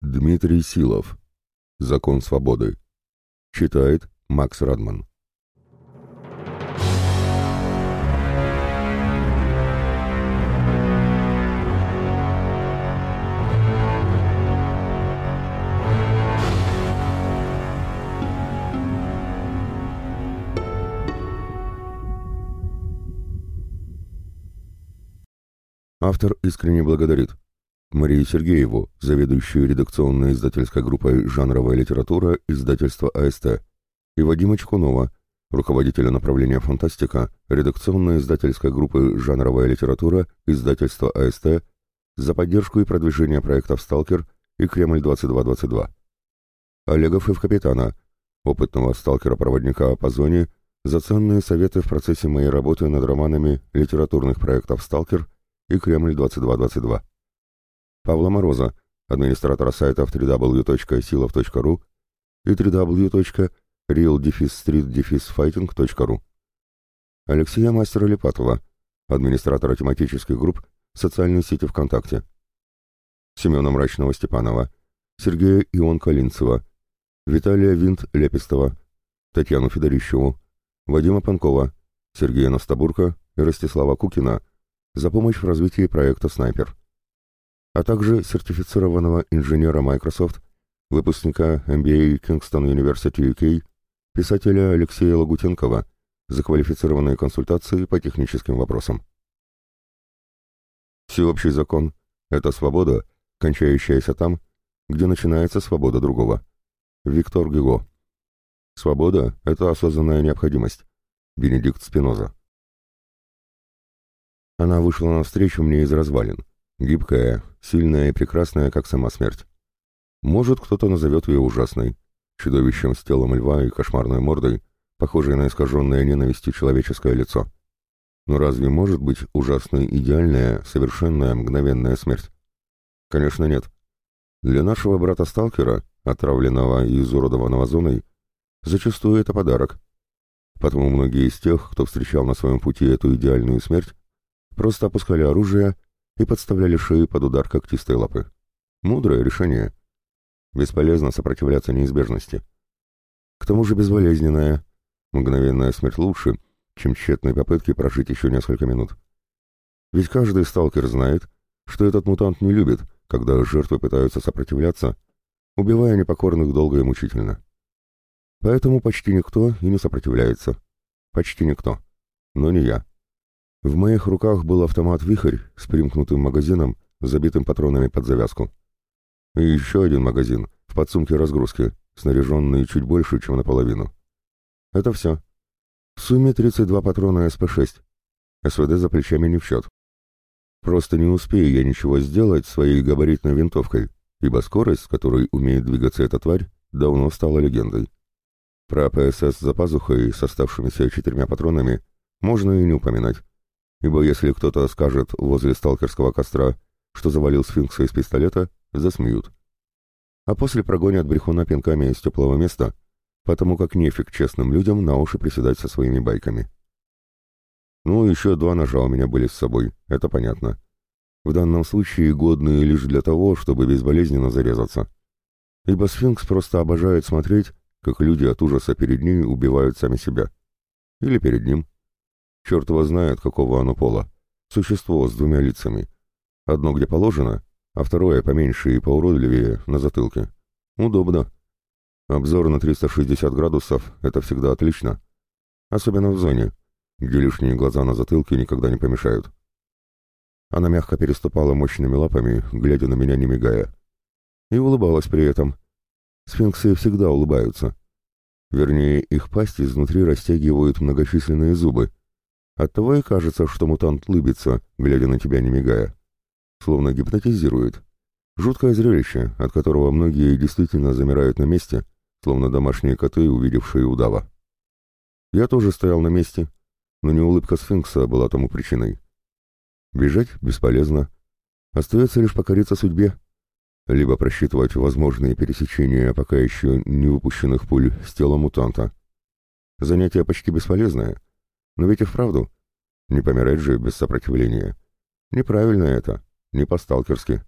Дмитрий Силов. Закон свободы. Читает Макс Радман. Автор искренне благодарит Марию Сергееву, заведующую редакционной издательской группой «Жанровая литература» издательства АСТ, и Вадима Чкунова, руководителя направления «Фантастика» редакционной издательской группы «Жанровая литература» издательства АСТ за поддержку и продвижение проектов «Сталкер» и «Кремль-2222». Олегов и в капитана, опытного сталкера-проводника по зоне, за ценные советы в процессе моей работы над романами литературных проектов «Сталкер» и «Кремль-2222». Павла Мороза, администратора сайтов www.silov.ru и www.real-street-fighting.ru. Алексея Мастера Лепатова, администратора тематических групп в социальной сети ВКонтакте. Семена Мрачного Степанова, Сергея Ион Калинцева, Виталия Винт Лепистова, Татьяну Федорищеву, Вадима Панкова, Сергея Настабурка и Ростислава Кукина за помощь в развитии проекта «Снайпер» а также сертифицированного инженера Microsoft, выпускника MBA Kingston University UK, писателя Алексея Лагутенкова за квалифицированные консультации по техническим вопросам. Всеобщий закон – это свобода, кончающаяся там, где начинается свобода другого. Виктор Гюго. Свобода – это осознанная необходимость. Бенедикт Спиноза. Она вышла навстречу мне из развалин. Гибкая, сильная и прекрасная, как сама смерть. Может, кто-то назовет ее ужасной, чудовищем с телом льва и кошмарной мордой, похожей на искаженное ненавистью человеческое лицо. Но разве может быть ужасной идеальная, совершенная, мгновенная смерть? Конечно, нет. Для нашего брата-сталкера, отравленного и изуродованного зоной, зачастую это подарок. Потому многие из тех, кто встречал на своем пути эту идеальную смерть, просто опускали оружие и подставляли шеи под удар когтистой лапы. Мудрое решение. Бесполезно сопротивляться неизбежности. К тому же безболезненная. Мгновенная смерть лучше, чем тщетные попытки прожить еще несколько минут. Ведь каждый сталкер знает, что этот мутант не любит, когда жертвы пытаются сопротивляться, убивая непокорных долго и мучительно. Поэтому почти никто и не сопротивляется. Почти никто. Но не я. В моих руках был автомат «Вихрь» с примкнутым магазином, забитым патронами под завязку. И еще один магазин, в подсумке разгрузки, снаряженный чуть больше, чем наполовину. Это все. В сумме 32 патрона СП-6. СВД за плечами не в счет. Просто не успею я ничего сделать своей габаритной винтовкой, ибо скорость, с которой умеет двигаться эта тварь, давно стала легендой. Про ПСС за пазухой с оставшимися четырьмя патронами можно и не упоминать ибо если кто-то скажет возле сталкерского костра, что завалил сфинкса из пистолета, засмеют. А после прогонят брехуна пинками из теплого места, потому как нефиг честным людям на уши приседать со своими байками. Ну, еще два ножа у меня были с собой, это понятно. В данном случае годные лишь для того, чтобы безболезненно зарезаться. Ибо сфинкс просто обожает смотреть, как люди от ужаса перед ней убивают сами себя. Или перед ним. Черт его знает, какого оно пола. Существо с двумя лицами. Одно где положено, а второе поменьше и поуродливее на затылке. Удобно. Обзор на 360 градусов — это всегда отлично. Особенно в зоне, где лишние глаза на затылке никогда не помешают. Она мягко переступала мощными лапами, глядя на меня не мигая. И улыбалась при этом. Сфинксы всегда улыбаются. Вернее, их пасть изнутри растягивают многочисленные зубы, Оттого и кажется, что мутант лыбится, глядя на тебя не мигая. Словно гипнотизирует. Жуткое зрелище, от которого многие действительно замирают на месте, словно домашние коты, увидевшие удава. Я тоже стоял на месте, но не улыбка сфинкса была тому причиной. Бежать бесполезно. Остается лишь покориться судьбе. Либо просчитывать возможные пересечения пока еще не выпущенных пуль с тела мутанта. Занятие почти бесполезное — но ведь и вправду. Не помирать же без сопротивления. Неправильно это. Не по-сталкерски.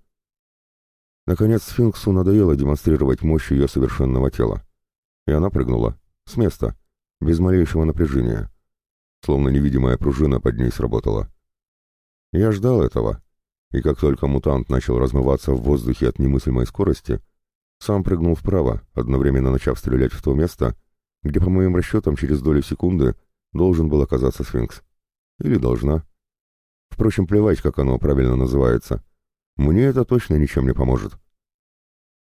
Наконец сфинксу надоело демонстрировать мощь ее совершенного тела. И она прыгнула. С места. Без малейшего напряжения. Словно невидимая пружина под ней сработала. Я ждал этого. И как только мутант начал размываться в воздухе от немыслимой скорости, сам прыгнул вправо, одновременно начав стрелять в то место, где, по моим расчетам, через долю секунды должен был оказаться сфинкс. Или должна. Впрочем, плевать, как оно правильно называется. Мне это точно ничем не поможет.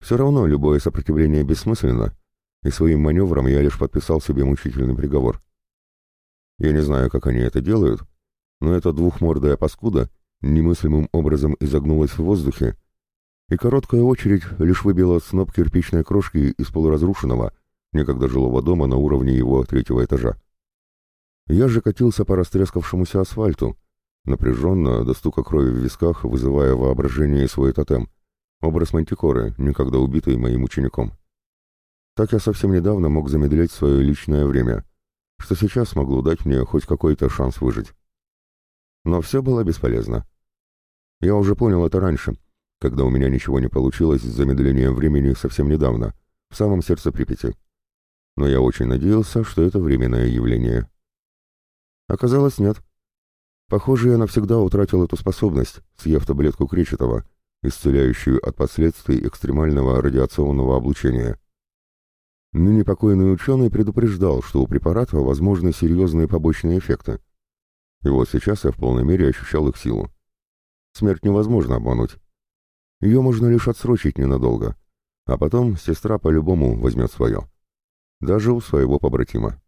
Все равно любое сопротивление бессмысленно, и своим маневром я лишь подписал себе мучительный приговор. Я не знаю, как они это делают, но эта двухмордая паскуда немыслимым образом изогнулась в воздухе, и короткая очередь лишь выбила сноп кирпичной крошки из полуразрушенного, некогда жилого дома на уровне его третьего этажа. Я же катился по растрескавшемуся асфальту, напряженно, до стука крови в висках, вызывая воображение свой тотем, образ мантикоры, никогда убитый моим учеником. Так я совсем недавно мог замедлить свое личное время, что сейчас могло дать мне хоть какой-то шанс выжить. Но все было бесполезно. Я уже понял это раньше, когда у меня ничего не получилось с замедлением времени совсем недавно, в самом сердце Припяти. Но я очень надеялся, что это временное явление. Оказалось, нет. Похоже, я навсегда утратил эту способность, съев таблетку Кречетова, исцеляющую от последствий экстремального радиационного облучения. Ныне покойный ученый предупреждал, что у препарата возможны серьезные побочные эффекты. И вот сейчас я в полной мере ощущал их силу. Смерть невозможно обмануть. Ее можно лишь отсрочить ненадолго, а потом сестра по-любому возьмет свое. Даже у своего побратима.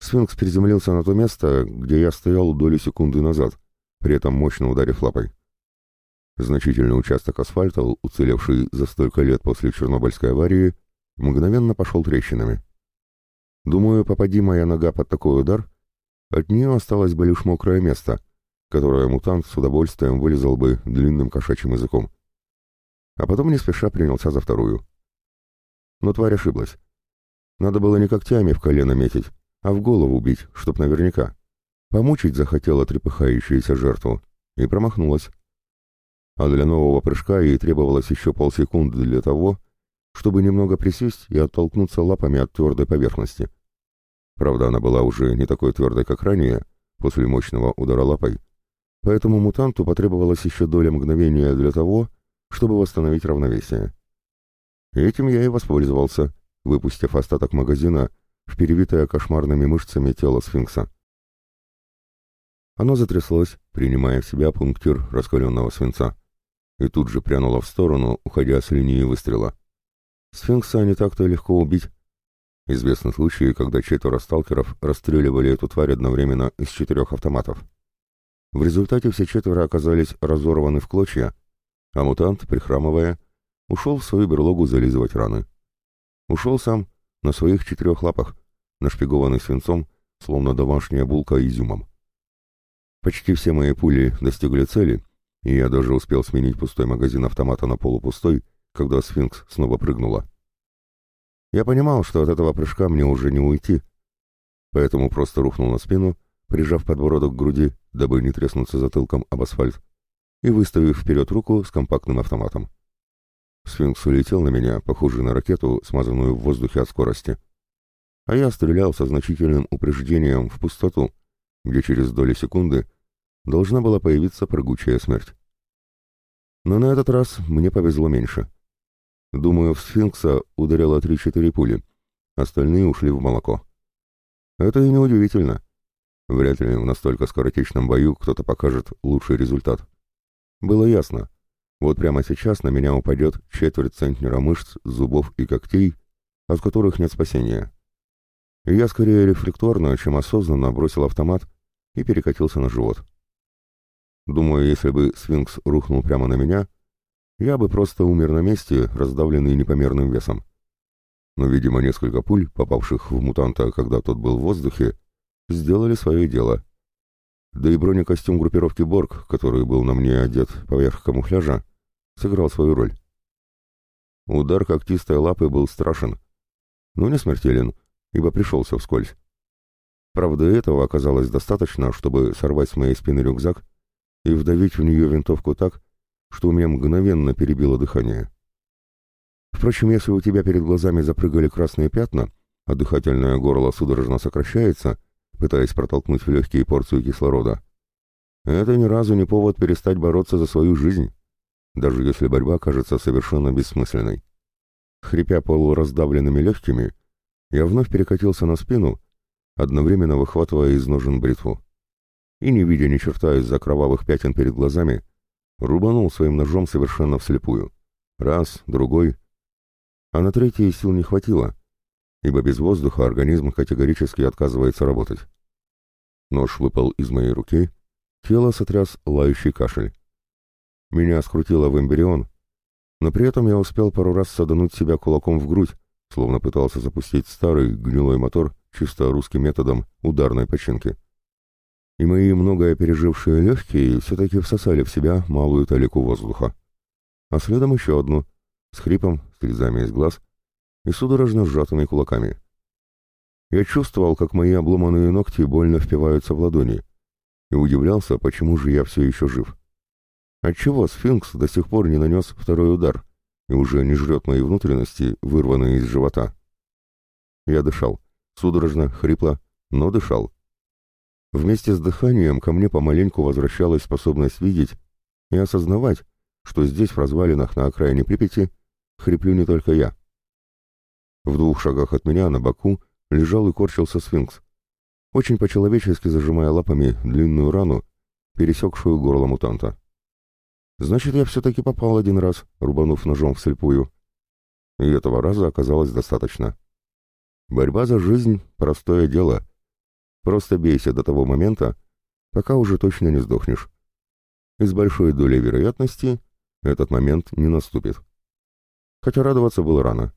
Сфинкс приземлился на то место, где я стоял долю секунды назад, при этом мощно ударив лапой. Значительный участок асфальта, уцелевший за столько лет после Чернобыльской аварии, мгновенно пошел трещинами. Думаю, попади моя нога под такой удар, от нее осталось бы лишь мокрое место, которое мутант с удовольствием вылезал бы длинным кошачьим языком. А потом не спеша принялся за вторую. Но тварь ошиблась. Надо было не когтями в колено метить, а в голову бить, чтоб наверняка. Помучить захотела трепыхающуюся жертву и промахнулась. А для нового прыжка ей требовалось еще полсекунды для того, чтобы немного присесть и оттолкнуться лапами от твердой поверхности. Правда, она была уже не такой твердой, как ранее, после мощного удара лапой, поэтому мутанту потребовалась еще доля мгновения для того, чтобы восстановить равновесие. Этим я и воспользовался, выпустив остаток магазина в перевитое кошмарными мышцами тело сфинкса. Оно затряслось, принимая в себя пунктир раскаленного свинца, и тут же прянуло в сторону, уходя с линии выстрела. Сфинкса не так-то легко убить. Известны случаи, когда четверо сталкеров расстреливали эту тварь одновременно из четырех автоматов. В результате все четверо оказались разорваны в клочья, а мутант, прихрамывая, ушел в свою берлогу зализывать раны. Ушел сам на своих четырех лапах, нашпигованный свинцом, словно домашняя булка изюмом. Почти все мои пули достигли цели, и я даже успел сменить пустой магазин автомата на полупустой, когда сфинкс снова прыгнула. Я понимал, что от этого прыжка мне уже не уйти, поэтому просто рухнул на спину, прижав подбородок к груди, дабы не треснуться затылком об асфальт, и выставив вперед руку с компактным автоматом. Сфинкс улетел на меня, похожий на ракету, смазанную в воздухе от скорости а я стрелял со значительным упреждением в пустоту, где через доли секунды должна была появиться прыгучая смерть. Но на этот раз мне повезло меньше. Думаю, в сфинкса ударило 3-4 пули, остальные ушли в молоко. Это и неудивительно. Вряд ли в настолько скоротечном бою кто-то покажет лучший результат. Было ясно. Вот прямо сейчас на меня упадет четверть центнера мышц, зубов и когтей, от которых нет спасения и я скорее рефлекторно, чем осознанно бросил автомат и перекатился на живот. Думаю, если бы Сфинкс рухнул прямо на меня, я бы просто умер на месте, раздавленный непомерным весом. Но, видимо, несколько пуль, попавших в мутанта, когда тот был в воздухе, сделали свое дело. Да и бронекостюм группировки «Борг», который был на мне одет поверх камуфляжа, сыграл свою роль. Удар когтистой лапы был страшен, но не смертелен, ибо пришелся вскользь. Правда, этого оказалось достаточно, чтобы сорвать с моей спины рюкзак и вдавить в нее винтовку так, что у меня мгновенно перебило дыхание. Впрочем, если у тебя перед глазами запрыгали красные пятна, а дыхательное горло судорожно сокращается, пытаясь протолкнуть в легкие порцию кислорода, это ни разу не повод перестать бороться за свою жизнь, даже если борьба кажется совершенно бессмысленной. Хрипя полураздавленными легкими, я вновь перекатился на спину, одновременно выхватывая из ножен бритву. И, не видя ни черта из-за кровавых пятен перед глазами, рубанул своим ножом совершенно вслепую. Раз, другой. А на третий сил не хватило, ибо без воздуха организм категорически отказывается работать. Нож выпал из моей руки, тело сотряс лающий кашель. Меня скрутило в эмбрион, но при этом я успел пару раз садануть себя кулаком в грудь, словно пытался запустить старый гнилой мотор чисто русским методом ударной починки. И мои многое пережившие легкие все-таки всосали в себя малую талику воздуха. А следом еще одну, с хрипом, слезами из глаз и судорожно сжатыми кулаками. Я чувствовал, как мои обломанные ногти больно впиваются в ладони, и удивлялся, почему же я все еще жив. Отчего сфинкс до сих пор не нанес второй удар — и уже не жрет мои внутренности, вырванные из живота. Я дышал. Судорожно, хрипло, но дышал. Вместе с дыханием ко мне помаленьку возвращалась способность видеть и осознавать, что здесь, в развалинах на окраине Припяти, хриплю не только я. В двух шагах от меня на боку лежал и корчился сфинкс, очень по-человечески зажимая лапами длинную рану, пересекшую горло мутанта. Значит, я все-таки попал один раз, рубанув ножом вслепую. И этого раза оказалось достаточно. Борьба за жизнь — простое дело. Просто бейся до того момента, пока уже точно не сдохнешь. И с большой долей вероятности этот момент не наступит. Хотя радоваться было рано.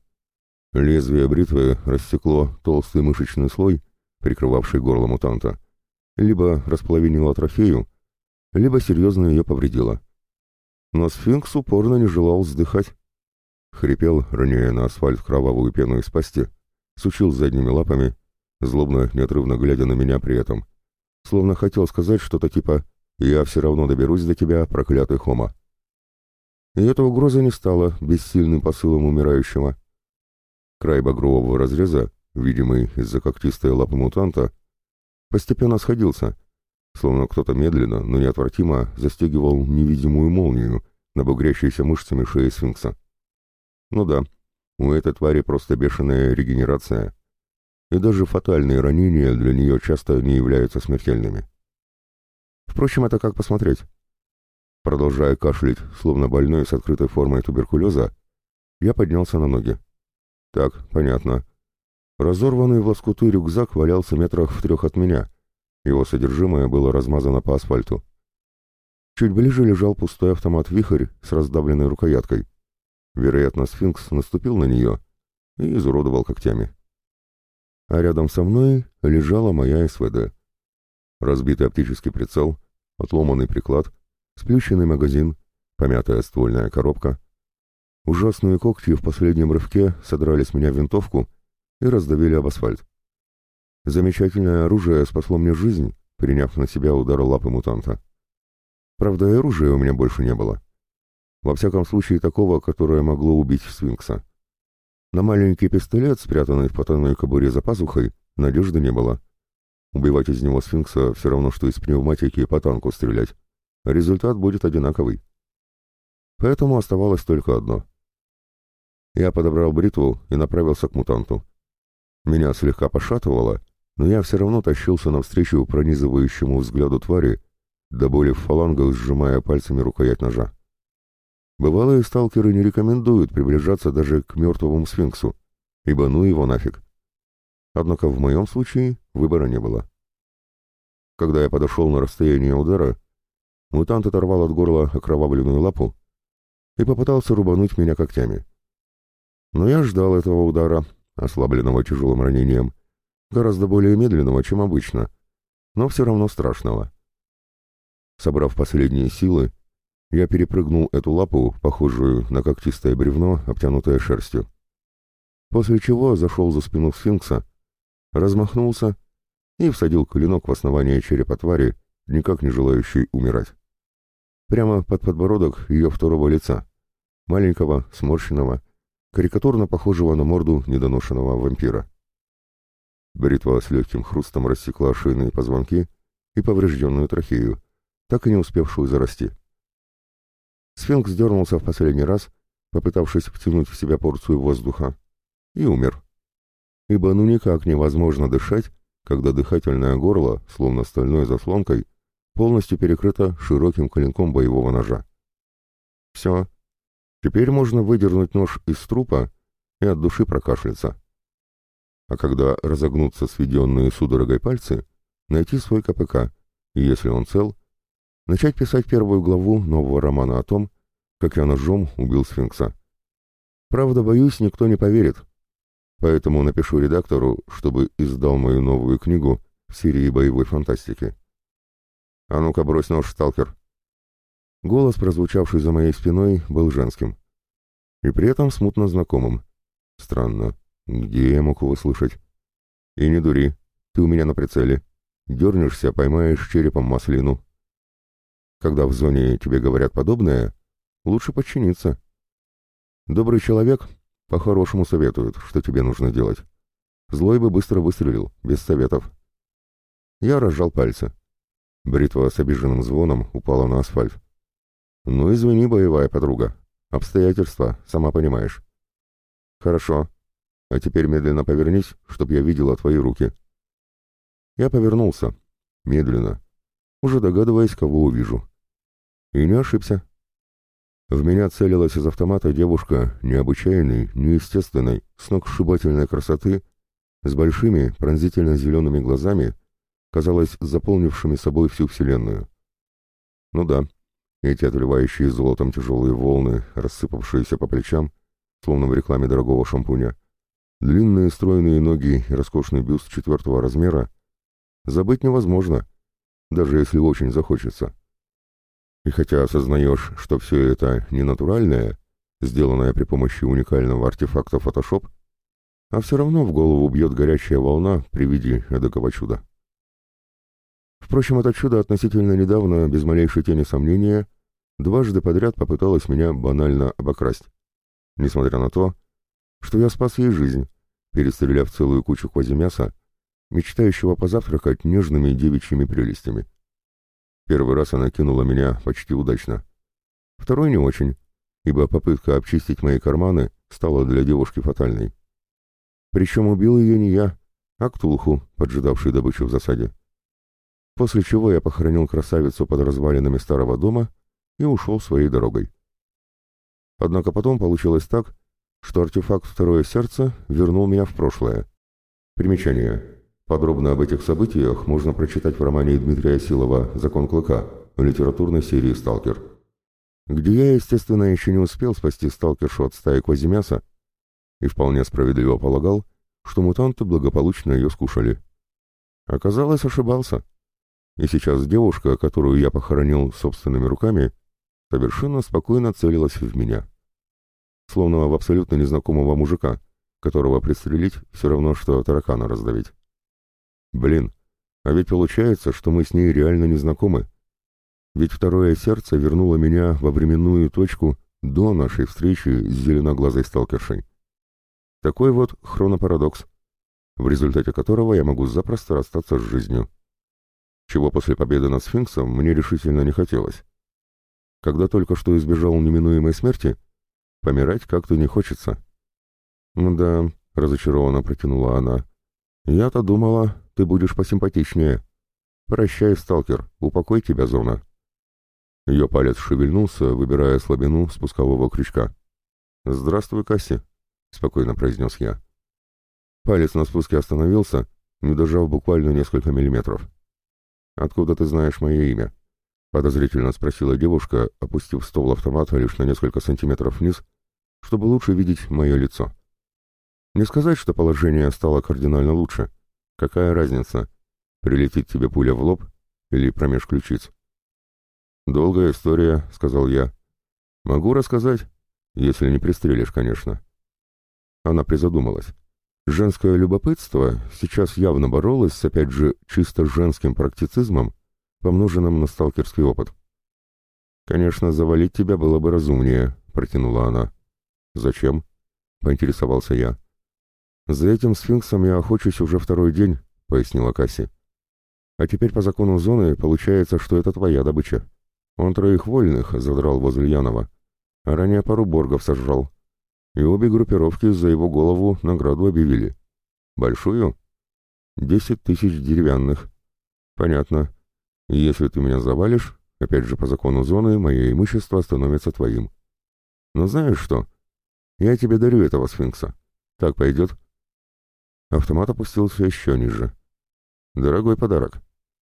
Лезвие бритвы рассекло толстый мышечный слой, прикрывавший горло мутанта, либо располовинило трофею, либо серьезно ее повредило но сфинкс упорно не желал вздыхать. Хрипел, роняя на асфальт кровавую пену из пасти, сучил задними лапами, злобно, неотрывно глядя на меня при этом. Словно хотел сказать что-то типа «Я все равно доберусь до тебя, проклятый Хома». И эта угроза не стала бессильным посылом умирающего. Край багрового разреза, видимый из-за когтистой лапы мутанта, постепенно сходился, словно кто-то медленно, но неотвратимо застегивал невидимую молнию на бугрящейся мышцами шеи сфинкса. Ну да, у этой твари просто бешеная регенерация. И даже фатальные ранения для нее часто не являются смертельными. Впрочем, это как посмотреть. Продолжая кашлять, словно больной с открытой формой туберкулеза, я поднялся на ноги. Так, понятно. Разорванный в лоскуты рюкзак валялся метрах в трех от меня — его содержимое было размазано по асфальту. Чуть ближе лежал пустой автомат «Вихрь» с раздавленной рукояткой. Вероятно, сфинкс наступил на нее и изуродовал когтями. А рядом со мной лежала моя СВД. Разбитый оптический прицел, отломанный приклад, сплющенный магазин, помятая ствольная коробка. Ужасные когти в последнем рывке содрали с меня винтовку и раздавили об асфальт. Замечательное оружие спасло мне жизнь, приняв на себя удар лапы мутанта. Правда, и оружия у меня больше не было. Во всяком случае, такого, которое могло убить свинкса. На маленький пистолет, спрятанный в потайной кобуре за пазухой, надежды не было. Убивать из него сфинкса все равно, что из пневматики по танку стрелять. Результат будет одинаковый. Поэтому оставалось только одно. Я подобрал бритву и направился к мутанту. Меня слегка пошатывало — но я все равно тащился навстречу пронизывающему взгляду твари, до боли в фалангах сжимая пальцами рукоять ножа. Бывалые сталкеры не рекомендуют приближаться даже к мертвому сфинксу, ибо ну его нафиг. Однако в моем случае выбора не было. Когда я подошел на расстояние удара, мутант оторвал от горла окровавленную лапу и попытался рубануть меня когтями. Но я ждал этого удара, ослабленного тяжелым ранением, Гораздо более медленного, чем обычно, но все равно страшного. Собрав последние силы, я перепрыгнул эту лапу, похожую на когтистое бревно, обтянутое шерстью. После чего зашел за спину сфинкса, размахнулся и всадил клинок в основание черепа твари, никак не желающей умирать. Прямо под подбородок ее второго лица, маленького, сморщенного, карикатурно похожего на морду недоношенного вампира. Бритва с легким хрустом рассекла шейные позвонки и поврежденную трахею, так и не успевшую зарасти. Сфинкс дернулся в последний раз, попытавшись втянуть в себя порцию воздуха, и умер. Ибо ну никак невозможно дышать, когда дыхательное горло, словно стальной заслонкой, полностью перекрыто широким клинком боевого ножа. Все. Теперь можно выдернуть нож из трупа и от души прокашляться а когда разогнутся сведенные судорогой пальцы, найти свой КПК, и если он цел, начать писать первую главу нового романа о том, как я ножом убил сфинкса. Правда, боюсь, никто не поверит, поэтому напишу редактору, чтобы издал мою новую книгу в серии боевой фантастики. «А ну-ка, брось нож, сталкер!» Голос, прозвучавший за моей спиной, был женским. И при этом смутно знакомым. Странно. Где я мог его слышать? И не дури, ты у меня на прицеле. Дернешься, поймаешь черепом маслину. Когда в зоне тебе говорят подобное, лучше подчиниться. Добрый человек по-хорошему советует, что тебе нужно делать. Злой бы быстро выстрелил, без советов. Я разжал пальцы. Бритва с обиженным звоном упала на асфальт. «Ну, извини, боевая подруга. Обстоятельства, сама понимаешь». «Хорошо. А теперь медленно повернись, чтоб я видела твои руки. Я повернулся. Медленно. Уже догадываясь, кого увижу. И не ошибся. В меня целилась из автомата девушка необычайной, неестественной, сногсшибательной красоты, с большими пронзительно-зелеными глазами, казалось, заполнившими собой всю Вселенную. Ну да, эти отливающие золотом тяжелые волны, рассыпавшиеся по плечам, словно в рекламе дорогого шампуня, Длинные стройные ноги и роскошный бюст четвертого размера забыть невозможно, даже если очень захочется. И хотя осознаешь, что все это ненатуральное, сделанное при помощи уникального артефакта Photoshop, а все равно в голову бьет горячая волна при виде эдакого чуда. Впрочем, это чудо относительно недавно, без малейшей тени сомнения, дважды подряд попыталось меня банально обокрасть, несмотря на то, что я спас ей жизнь, перестреляв целую кучу квазимяса, мечтающего позавтракать нежными девичьими прелестями. Первый раз она кинула меня почти удачно. Второй не очень, ибо попытка обчистить мои карманы стала для девушки фатальной. Причем убил ее не я, а Ктулху, поджидавший добычу в засаде. После чего я похоронил красавицу под развалинами старого дома и ушел своей дорогой. Однако потом получилось так, что артефакт «Второе сердце» вернул меня в прошлое. Примечание. Подробно об этих событиях можно прочитать в романе Дмитрия Силова «Закон клыка» в литературной серии «Сталкер». Где я, естественно, еще не успел спасти сталкершу от стаи Квазимяса и вполне справедливо полагал, что мутанты благополучно ее скушали. Оказалось, ошибался. И сейчас девушка, которую я похоронил собственными руками, совершенно спокойно целилась в меня словно в абсолютно незнакомого мужика, которого пристрелить все равно, что таракана раздавить. Блин, а ведь получается, что мы с ней реально не знакомы. Ведь второе сердце вернуло меня во временную точку до нашей встречи с зеленоглазой сталкершей. Такой вот хронопарадокс, в результате которого я могу запросто расстаться с жизнью. Чего после победы над сфинксом мне решительно не хотелось. Когда только что избежал неминуемой смерти, Помирать как-то не хочется». «Ну «Да», — разочарованно протянула она. «Я-то думала, ты будешь посимпатичнее. Прощай, сталкер, упокой тебя, зона». Ее палец шевельнулся, выбирая слабину спускового крючка. «Здравствуй, Касси», — спокойно произнес я. Палец на спуске остановился, не дожав буквально несколько миллиметров. «Откуда ты знаешь мое имя?» — подозрительно спросила девушка, опустив ствол автомата лишь на несколько сантиметров вниз чтобы лучше видеть мое лицо. Не сказать, что положение стало кардинально лучше. Какая разница, прилетит тебе пуля в лоб или промеж ключиц? «Долгая история», — сказал я. «Могу рассказать, если не пристрелишь, конечно». Она призадумалась. Женское любопытство сейчас явно боролось с, опять же, чисто женским практицизмом, помноженным на сталкерский опыт. «Конечно, завалить тебя было бы разумнее», — протянула она. «Зачем?» — поинтересовался я. «За этим сфинксом я охочусь уже второй день», — пояснила Касси. «А теперь по закону зоны получается, что это твоя добыча. Он троих вольных задрал возле Янова, а ранее пару боргов сожрал. И обе группировки за его голову награду объявили. Большую? Десять тысяч деревянных. Понятно. Если ты меня завалишь, опять же по закону зоны, мое имущество становится твоим. Но знаешь что?» Я тебе дарю этого сфинкса. Так пойдет?» Автомат опустился еще ниже. «Дорогой подарок.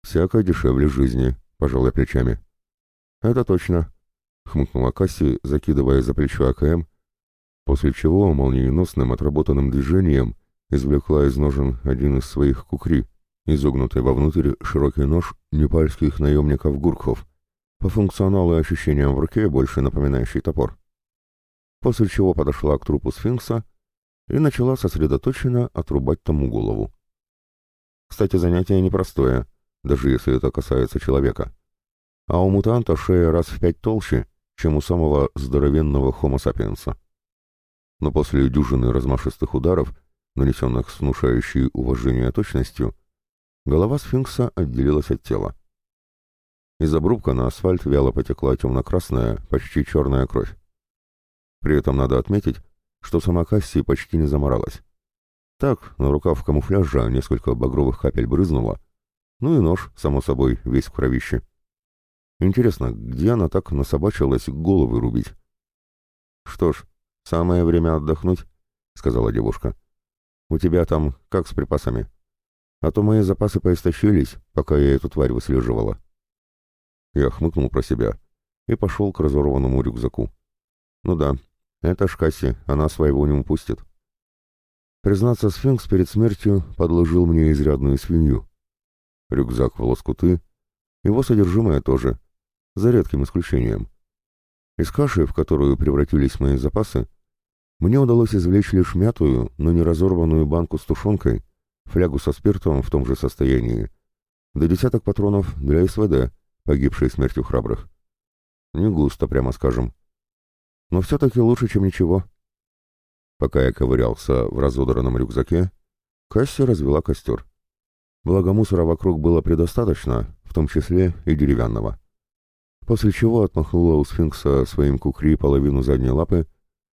Всяко дешевле жизни», — пожалуй, плечами. «Это точно», — хмыкнула Касси, закидывая за плечо АКМ, после чего молниеносным отработанным движением извлекла из ножен один из своих кукри, изогнутый вовнутрь широкий нож непальских наемников гурхов, по функционалу и ощущениям в руке больше напоминающий топор после чего подошла к трупу сфинкса и начала сосредоточенно отрубать тому голову. Кстати, занятие непростое, даже если это касается человека. А у мутанта шея раз в пять толще, чем у самого здоровенного хомо сапиенса. Но после дюжины размашистых ударов, нанесенных с внушающей уважение точностью, голова сфинкса отделилась от тела. Из обрубка на асфальт вяло потекла темно-красная, почти черная кровь. При этом надо отметить, что сама Касси почти не заморалась. Так, на рукав камуфляжа несколько багровых капель брызнуло, ну и нож, само собой, весь в кровище. Интересно, где она так насобачилась головы рубить? «Что ж, самое время отдохнуть», — сказала девушка. «У тебя там как с припасами? А то мои запасы поистощились, пока я эту тварь выслеживала». Я хмыкнул про себя и пошел к разорванному рюкзаку. «Ну да, это ж Касси, она своего не упустит. Признаться, сфинкс перед смертью подложил мне изрядную свинью. Рюкзак в лоскуты, его содержимое тоже, за редким исключением. Из каши, в которую превратились мои запасы, мне удалось извлечь лишь мятую, но не разорванную банку с тушенкой, флягу со спиртом в том же состоянии, до десяток патронов для СВД, погибшей смертью храбрых. Не густо, прямо скажем но все-таки лучше, чем ничего. Пока я ковырялся в разодранном рюкзаке, Касси развела костер. Благо мусора вокруг было предостаточно, в том числе и деревянного. После чего отмахнула у сфинкса своим кукри половину задней лапы,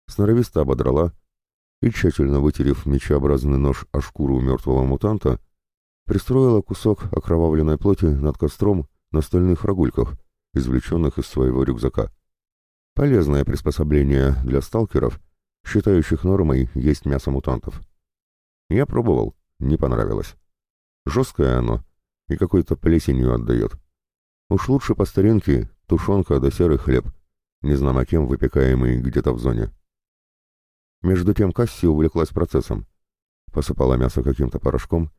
сноровисто ободрала и, тщательно вытерев мечеобразный нож о шкуру мертвого мутанта, пристроила кусок окровавленной плоти над костром на стальных рогульках, извлеченных из своего рюкзака. Полезное приспособление для сталкеров, считающих нормой есть мясо мутантов. Я пробовал, не понравилось. Жесткое оно и какой-то плесенью отдает. Уж лучше по старинке тушенка да серый хлеб, не незнамо а кем выпекаемый где-то в зоне. Между тем Касси увлеклась процессом. Посыпала мясо каким-то порошком,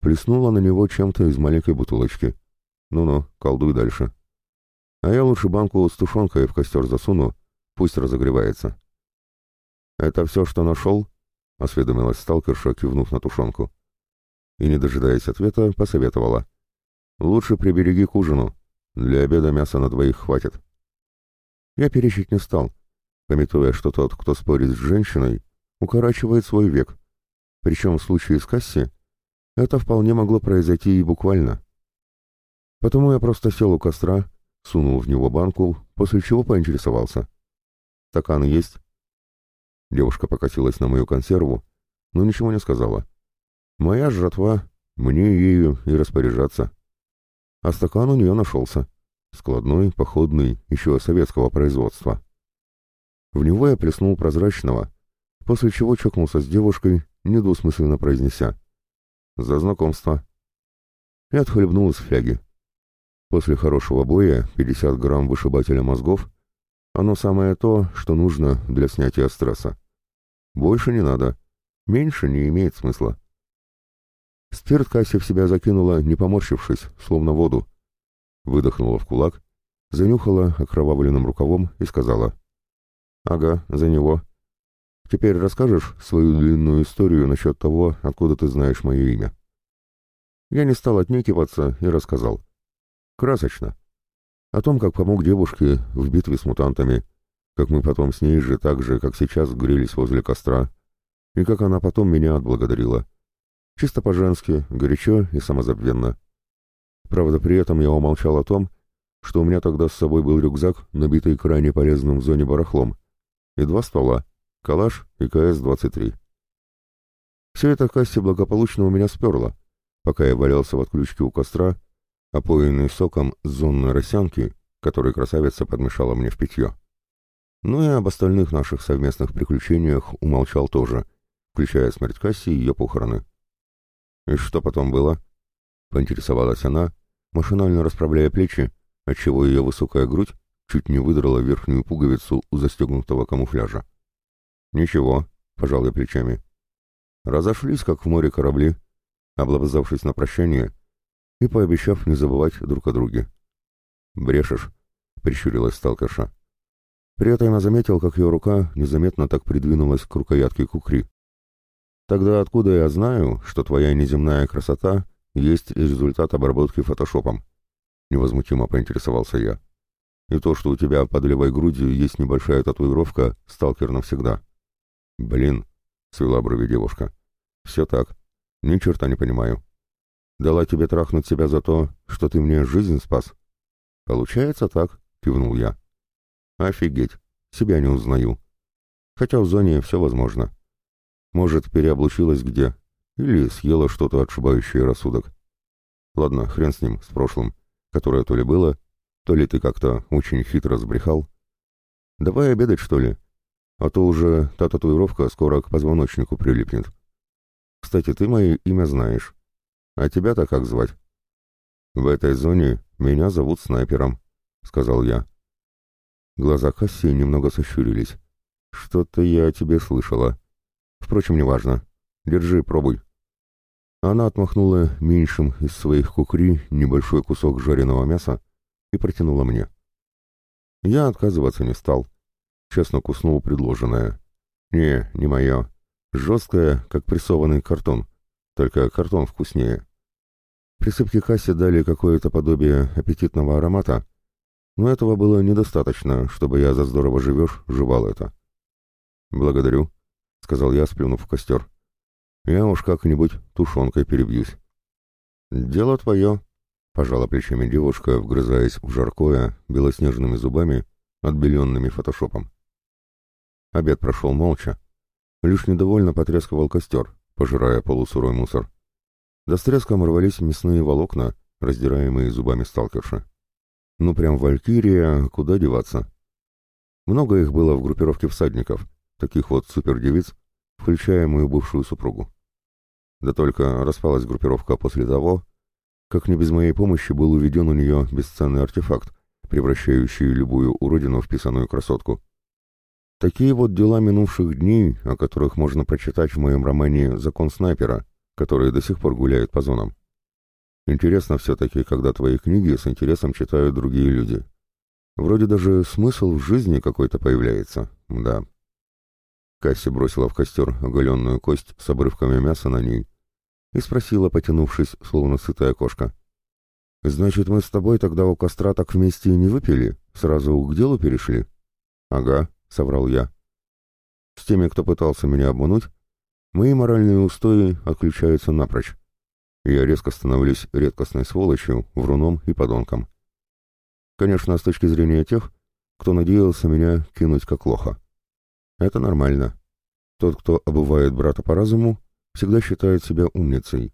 плеснула на него чем-то из маленькой бутылочки. Ну-ну, колдуй дальше. А я лучше банку с тушенкой в костер засуну, пусть разогревается. «Это все, что нашел?» — осведомилась сталкерша, кивнув на тушенку. И, не дожидаясь ответа, посоветовала. «Лучше прибереги к ужину. Для обеда мяса на двоих хватит». Я перечить не стал, пометуя, что тот, кто спорит с женщиной, укорачивает свой век. Причем в случае с Касси это вполне могло произойти и буквально. Потому я просто сел у костра, сунул в него банку, после чего поинтересовался. «Стакан есть?» Девушка покосилась на мою консерву, но ничего не сказала. «Моя жратва, мне ею и распоряжаться». А стакан у нее нашелся. Складной, походный, еще советского производства. В него я плеснул прозрачного, после чего чокнулся с девушкой, недвусмысленно произнеся. «За знакомство». И отхлебнул из фляги. После хорошего боя 50 грамм вышибателя мозгов – оно самое то, что нужно для снятия стресса. Больше не надо. Меньше не имеет смысла. Спирт Касси в себя закинула, не поморщившись, словно воду. Выдохнула в кулак, занюхала окровавленным рукавом и сказала. «Ага, за него. Теперь расскажешь свою длинную историю насчет того, откуда ты знаешь мое имя?» Я не стал отнекиваться и рассказал. Красочно. О том, как помог девушке в битве с мутантами, как мы потом с ней же так же, как сейчас, грелись возле костра, и как она потом меня отблагодарила. Чисто по-женски, горячо и самозабвенно. Правда, при этом я умолчал о том, что у меня тогда с собой был рюкзак, набитый крайне полезным в зоне барахлом, и два ствола, калаш и КС-23. Все это Касси благополучно у меня сперло, пока я валялся в отключке у костра опоенный соком зонной росянки, который красавица подмешала мне в питье. Ну и об остальных наших совместных приключениях умолчал тоже, включая смерть Касси и ее похороны. «И что потом было?» — поинтересовалась она, машинально расправляя плечи, отчего ее высокая грудь чуть не выдрала верхнюю пуговицу у застегнутого камуфляжа. «Ничего», — пожал я плечами. Разошлись, как в море корабли. Облобызавшись на прощание, и, пообещав не забывать друг о друге. «Брешешь», — прищурилась сталкерша. При этом я заметил, как ее рука незаметно так придвинулась к рукоятке кукри. «Тогда откуда я знаю, что твоя неземная красота есть результат обработки фотошопом?» Невозмутимо поинтересовался я. «И то, что у тебя под левой грудью есть небольшая татуировка, сталкер навсегда». «Блин», — свела брови девушка. «Все так. Ни черта не понимаю дала тебе трахнуть себя за то, что ты мне жизнь спас». «Получается так», — кивнул я. «Офигеть, себя не узнаю. Хотя в зоне все возможно. Может, переоблучилась где, или съела что-то, отшибающее рассудок. Ладно, хрен с ним, с прошлым, которое то ли было, то ли ты как-то очень хитро сбрехал. Давай обедать, что ли, а то уже та татуировка скоро к позвоночнику прилипнет. Кстати, ты мое имя знаешь». А тебя-то как звать?» «В этой зоне меня зовут снайпером», — сказал я. Глаза Касси немного сощурились. «Что-то я о тебе слышала. Впрочем, неважно. Держи, пробуй». Она отмахнула меньшим из своих кукри небольшой кусок жареного мяса и протянула мне. Я отказываться не стал. Честно куснул предложенное. «Не, не мое. Жесткое, как прессованный картон только картон вкуснее. Присыпки касси дали какое-то подобие аппетитного аромата, но этого было недостаточно, чтобы я за здорово живешь жевал это. «Благодарю», — сказал я, сплюнув в костер. «Я уж как-нибудь тушенкой перебьюсь». «Дело твое», — пожала плечами девушка, вгрызаясь в жаркое белоснежными зубами, отбеленными фотошопом. Обед прошел молча. Лишь недовольно потрескивал костер, пожирая полусырой мусор. До стреском рвались мясные волокна, раздираемые зубами сталкерши. Ну прям валькирия, куда деваться? Много их было в группировке всадников, таких вот супердевиц, включая мою бывшую супругу. Да только распалась группировка после того, как не без моей помощи был уведен у нее бесценный артефакт, превращающий любую уродину в писаную красотку. Такие вот дела минувших дней, о которых можно прочитать в моем романе «Закон снайпера», которые до сих пор гуляют по зонам. Интересно все-таки, когда твои книги с интересом читают другие люди. Вроде даже смысл в жизни какой-то появляется, да. Касси бросила в костер оголенную кость с обрывками мяса на ней и спросила, потянувшись, словно сытая кошка. «Значит, мы с тобой тогда у костра так вместе и не выпили? Сразу к делу перешли?» «Ага», — соврал я. «С теми, кто пытался меня обмануть, мои моральные устои отключаются напрочь. Я резко становлюсь редкостной сволочью, вруном и подонком. Конечно, с точки зрения тех, кто надеялся меня кинуть как лоха. Это нормально. Тот, кто обывает брата по разуму, всегда считает себя умницей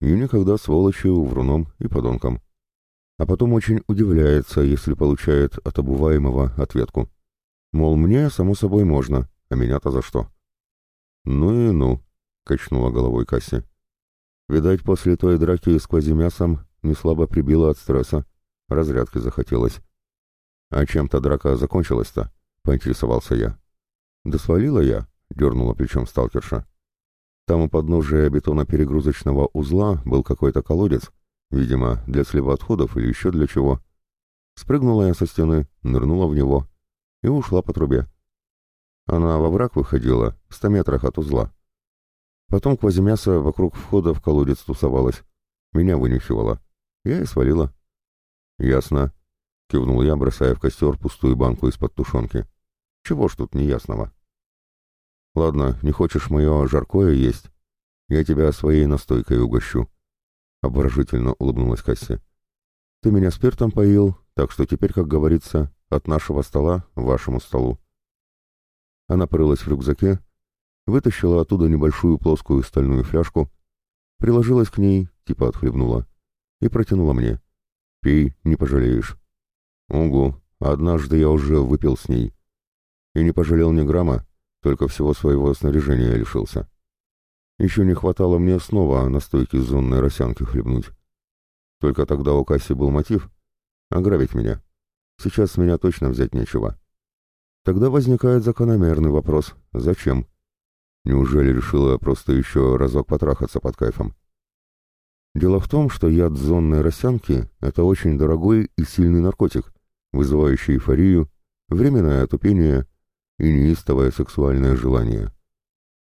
и никогда сволочью, вруном и подонком. А потом очень удивляется, если получает от обуваемого ответку. Мол, мне, само собой, можно, а меня-то за что? Ну и ну, качнула головой Касси. Видать, после той драки с квазимясом неслабо прибила от стресса. Разрядки захотелось. А чем-то драка закончилась-то? Поинтересовался я. Да свалила я, дернула плечом сталкерша. Там у подножия бетонно-перегрузочного узла был какой-то колодец, видимо, для слива отходов или еще для чего. Спрыгнула я со стены, нырнула в него и ушла по трубе. Она во враг выходила, в ста метрах от узла. Потом квазимяса вокруг входа в колодец тусовалась. Меня вынюхивала. Я и свалила. «Ясно», — кивнул я, бросая в костер пустую банку из-под тушенки. «Чего ж тут неясного?» «Ладно, не хочешь мое жаркое есть? Я тебя своей настойкой угощу», — обворожительно улыбнулась Касси. Ты меня спиртом поил, так что теперь, как говорится, от нашего стола вашему столу. Она порылась в рюкзаке, вытащила оттуда небольшую плоскую стальную фляжку, приложилась к ней, типа отхлебнула, и протянула мне. «Пей, не пожалеешь». «Угу, однажды я уже выпил с ней. И не пожалел ни грамма, только всего своего снаряжения лишился. Еще не хватало мне снова на стойке зонной росянки хлебнуть. Только тогда у Касси был мотив ограбить меня. Сейчас с меня точно взять нечего. Тогда возникает закономерный вопрос «Зачем?». Неужели решила просто еще разок потрахаться под кайфом? Дело в том, что яд зонной росянки – это очень дорогой и сильный наркотик, вызывающий эйфорию, временное отупение и неистовое сексуальное желание.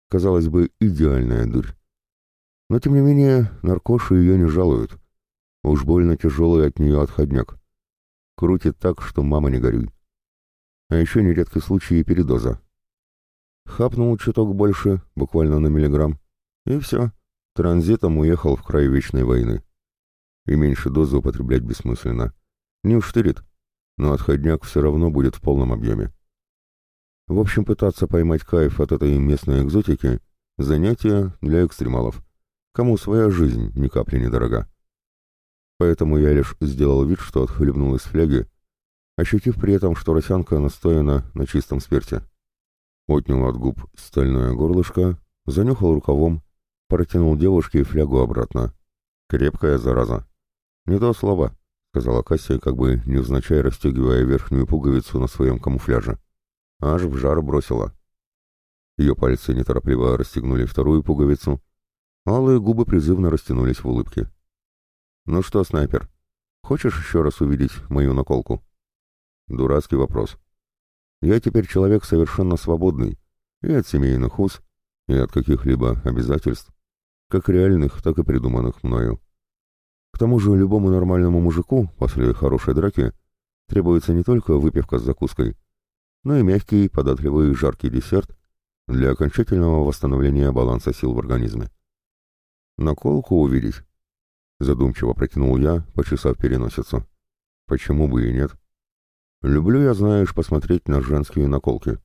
Казалось бы, идеальная дурь. Но, тем не менее, наркоши ее не жалуют – Уж больно тяжелый от нее отходняк. Крутит так, что мама не горюй. А еще нередки случаи передоза. Хапнул чуток больше, буквально на миллиграмм, и все. Транзитом уехал в край вечной войны. И меньше дозы употреблять бессмысленно. Не уштырит, но отходняк все равно будет в полном объеме. В общем, пытаться поймать кайф от этой местной экзотики – занятие для экстремалов. Кому своя жизнь ни капли не дорога поэтому я лишь сделал вид, что отхлебнул из фляги, ощутив при этом, что росянка настояна на чистом спирте. Отнял от губ стальное горлышко, занюхал рукавом, протянул девушке флягу обратно. «Крепкая зараза!» «Не то слово», — сказала Кассия, как бы невзначай расстегивая верхнюю пуговицу на своем камуфляже. Аж в жар бросила. Ее пальцы неторопливо расстегнули вторую пуговицу. Алые губы призывно растянулись в улыбке. «Ну что, снайпер, хочешь еще раз увидеть мою наколку?» Дурацкий вопрос. «Я теперь человек совершенно свободный и от семейных уз, и от каких-либо обязательств, как реальных, так и придуманных мною. К тому же любому нормальному мужику после хорошей драки требуется не только выпивка с закуской, но и мягкий, податливый, жаркий десерт для окончательного восстановления баланса сил в организме. Наколку увидеть задумчиво протянул я, почесав переносицу. Почему бы и нет? Люблю я, знаешь, посмотреть на женские наколки,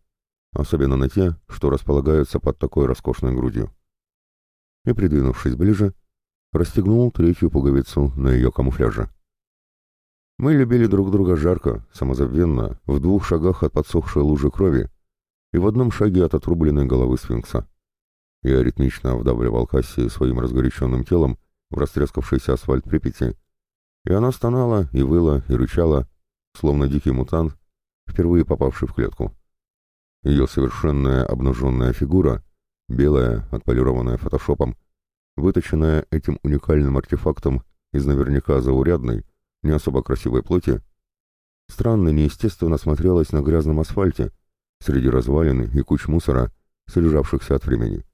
особенно на те, что располагаются под такой роскошной грудью. И, придвинувшись ближе, расстегнул третью пуговицу на ее камуфляже. Мы любили друг друга жарко, самозабвенно, в двух шагах от подсохшей лужи крови и в одном шаге от отрубленной головы сфинкса. Я ритмично вдавливал Касси своим разгоряченным телом, в растрескавшийся асфальт Припяти, и она стонала и выла и рычала, словно дикий мутант, впервые попавший в клетку. Ее совершенная обнаженная фигура, белая, отполированная фотошопом, выточенная этим уникальным артефактом из наверняка заурядной, не особо красивой плоти, странно неестественно смотрелась на грязном асфальте, среди развалин и куч мусора, слежавшихся от времени.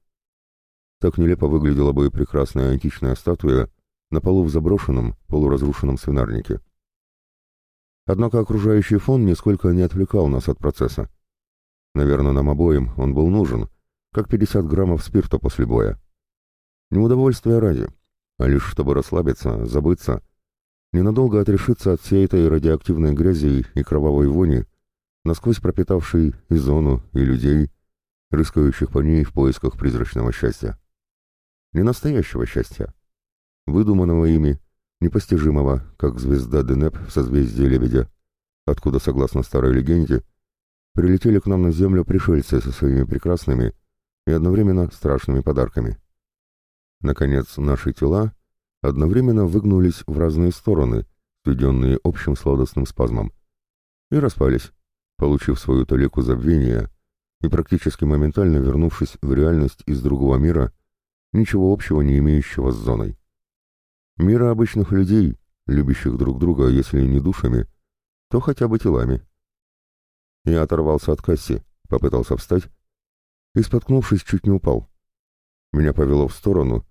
Так нелепо выглядела бы прекрасная античная статуя на полу в заброшенном, полуразрушенном свинарнике. Однако окружающий фон нисколько не отвлекал нас от процесса. Наверное, нам обоим он был нужен, как 50 граммов спирта после боя. Неудовольствие ради, а лишь чтобы расслабиться, забыться, ненадолго отрешиться от всей этой радиоактивной грязи и кровавой вони, насквозь пропитавшей и зону, и людей, рыскающих по ней в поисках призрачного счастья не настоящего счастья, выдуманного ими, непостижимого, как звезда Денеп в созвездии Лебедя, откуда, согласно старой легенде, прилетели к нам на Землю пришельцы со своими прекрасными и одновременно страшными подарками. Наконец, наши тела одновременно выгнулись в разные стороны, сведенные общим сладостным спазмом, и распались, получив свою толику забвения и практически моментально вернувшись в реальность из другого мира ничего общего не имеющего с зоной. Мира обычных людей, любящих друг друга, если не душами, то хотя бы телами. Я оторвался от касси, попытался встать и, споткнувшись, чуть не упал. Меня повело в сторону,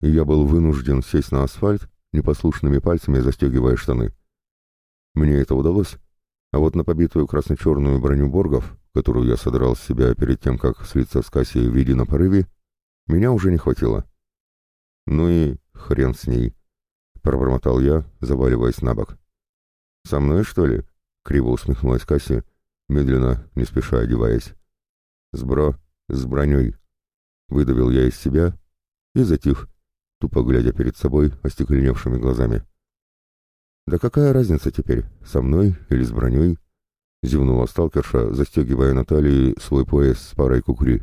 и я был вынужден сесть на асфальт, непослушными пальцами застегивая штаны. Мне это удалось, а вот на побитую красно-черную броню Боргов, которую я содрал с себя перед тем, как слиться с Кассией в едином порыве, меня уже не хватило. «Ну и хрен с ней», — пробормотал я, заваливаясь на бок. «Со мной, что ли?» — криво усмехнулась Касси, медленно, не спеша одеваясь. Сбро с броней», — выдавил я из себя и затих, тупо глядя перед собой остекленевшими глазами. «Да какая разница теперь, со мной или с броней?» — зевнула сталкерша, застегивая Натальи свой пояс с парой кукри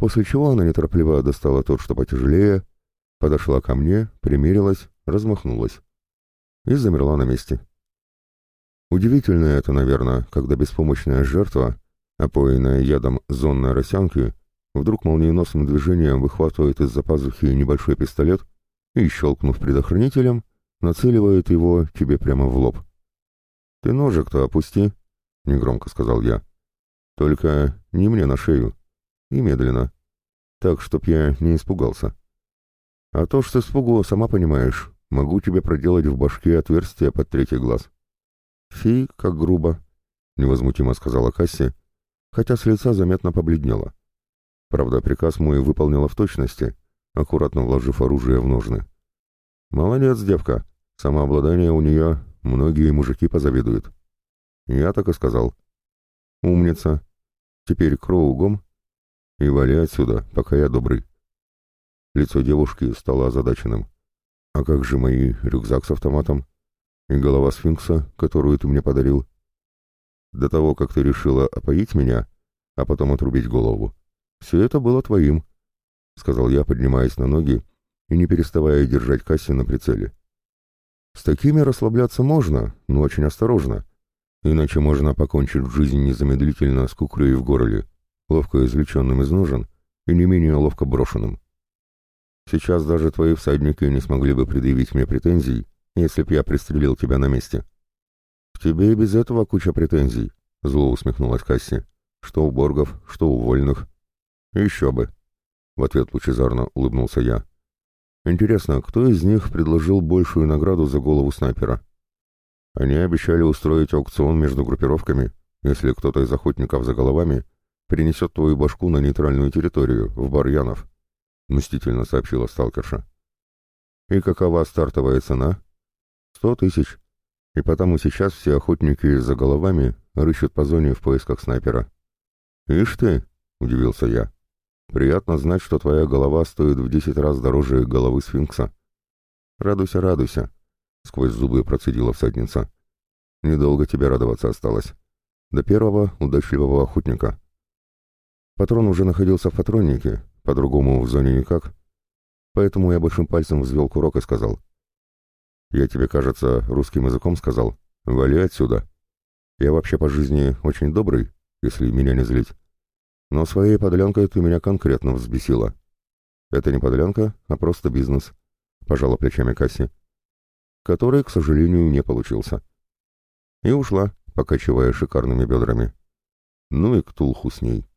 после чего она неторопливо достала тот, что потяжелее, подошла ко мне, примерилась, размахнулась и замерла на месте. Удивительно это, наверное, когда беспомощная жертва, опоенная ядом зонной росянки, вдруг молниеносным движением выхватывает из-за пазухи небольшой пистолет и, щелкнув предохранителем, нацеливает его тебе прямо в лоб. «Ты ножик-то опусти», — негромко сказал я. «Только не мне на шею» и медленно, так, чтоб я не испугался. А то, что испугу, сама понимаешь, могу тебе проделать в башке отверстие под третий глаз. Фи, как грубо, — невозмутимо сказала Касси, хотя с лица заметно побледнела. Правда, приказ мой выполнила в точности, аккуратно вложив оружие в ножны. Молодец, девка, самообладание у нее многие мужики позавидуют. Я так и сказал. Умница. Теперь кроугом и вали отсюда, пока я добрый. Лицо девушки стало озадаченным. А как же мой рюкзак с автоматом? И голова сфинкса, которую ты мне подарил? До того, как ты решила опоить меня, а потом отрубить голову. Все это было твоим, — сказал я, поднимаясь на ноги и не переставая держать Касси на прицеле. С такими расслабляться можно, но очень осторожно. Иначе можно покончить жизнь незамедлительно с кукрой в горле ловко извлеченным из ножен и не менее ловко брошенным. Сейчас даже твои всадники не смогли бы предъявить мне претензий, если б я пристрелил тебя на месте. — К тебе и без этого куча претензий, — зло усмехнулась Касси. — Что у боргов, что у вольных. — Еще бы. В ответ лучезарно улыбнулся я. «Интересно, кто из них предложил большую награду за голову снайпера?» Они обещали устроить аукцион между группировками, если кто-то из охотников за головами принесет твою башку на нейтральную территорию, в Барьянов», — мстительно сообщила сталкерша. «И какова стартовая цена?» «Сто тысяч. И потому сейчас все охотники за головами рыщут по зоне в поисках снайпера». «Ишь ты!» — удивился я. «Приятно знать, что твоя голова стоит в десять раз дороже головы сфинкса». «Радуйся, радуйся», — сквозь зубы процедила всадница. «Недолго тебе радоваться осталось. До первого удачливого охотника». Патрон уже находился в патроннике, по-другому в зоне никак. Поэтому я большим пальцем взвел курок и сказал. «Я тебе, кажется, русским языком сказал. Вали отсюда. Я вообще по жизни очень добрый, если меня не злить. Но своей подлянкой ты меня конкретно взбесила. Это не подлянка, а просто бизнес», — пожала плечами Касси, который, к сожалению, не получился. И ушла, покачивая шикарными бедрами. Ну и ктулху с ней.